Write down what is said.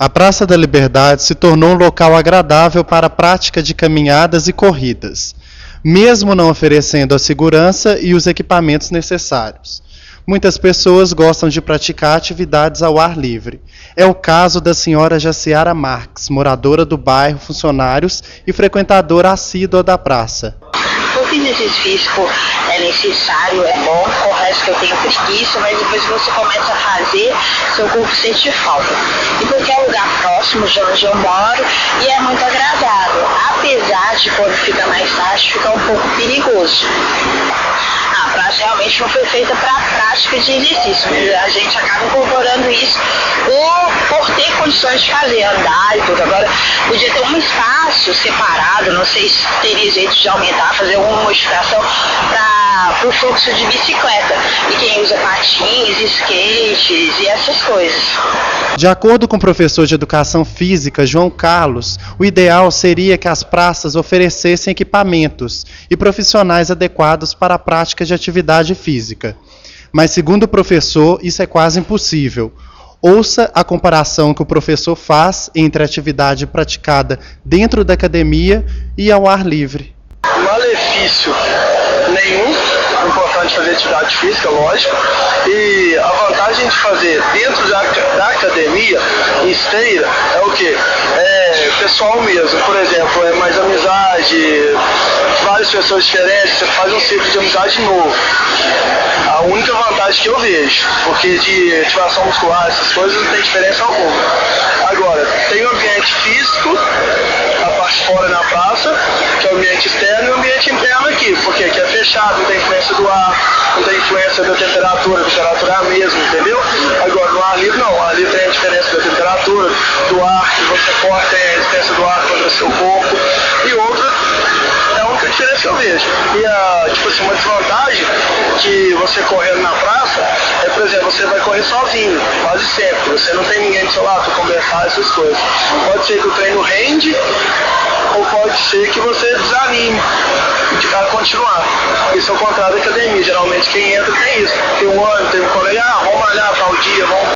A Praça da Liberdade se tornou um local agradável para a prática de caminhadas e corridas, mesmo não oferecendo a segurança e os equipamentos necessários. Muitas pessoas gostam de praticar atividades ao ar livre. É o caso da senhora Jaciara Marques, moradora do bairro Funcionários e frequentadora assídua da praça exercício físico é necessário, é bom, confesso que eu tenho preguiça, mas depois você começa a fazer, seu corpo sente falta. E porque é um lugar próximo de onde eu moro e é muito agradável, apesar de quando fica mais tarde ficar um pouco perigoso a praça realmente não foi feita para prática de exercício, a gente acaba incorporando isso por ter condições de fazer, andar e tudo. Agora, podia ter um espaço separado, não sei se teria jeito de aumentar, fazer alguma modificação para o fluxo de bicicleta. E quem usa patins, skates e essas coisas. De acordo com o professor de educação física João Carlos, o ideal seria que as praças oferecessem equipamentos e profissionais adequados para a prática de atividade física. Mas, segundo o professor, isso é quase impossível. Ouça a comparação que o professor faz entre a atividade praticada dentro da academia e ao ar livre. Malefício nenhum, atividade física, lógico, e a vantagem de fazer dentro da, da academia, em esteira, é o que? É pessoal mesmo, por exemplo, é mais amizade, várias pessoas diferentes, você faz um ciclo de amizade novo. A única vantagem que eu vejo, porque de ativação muscular, essas coisas não tem diferença alguma. Agora, tem o ambiente físico, a parte fora na praça, que é o ambiente externo, e o ambiente interno aqui, porque aqui é fechado, não tem influência do ar, não tem influência da temperatura, a temperatura é a mesma, entendeu? Agora, no ar livre não, o ar livre tem a diferença da temperatura, do ar que você corta, tem a diferença do ar contra o seu corpo, e outra é a única diferença que eu vejo. E a, tipo assim, uma desvantagem que você correndo na praça é, por exemplo, você vai correr sozinho, quase sempre. Você não tem ninguém do seu lado para conversar essas coisas. Pode ser que o treino rende, ou pode ser que você desanime a continuar. Isso é o contrário da academia. Geralmente isso. Tem um ano, tem um colega, ah, vamos malhar tal dia, vamos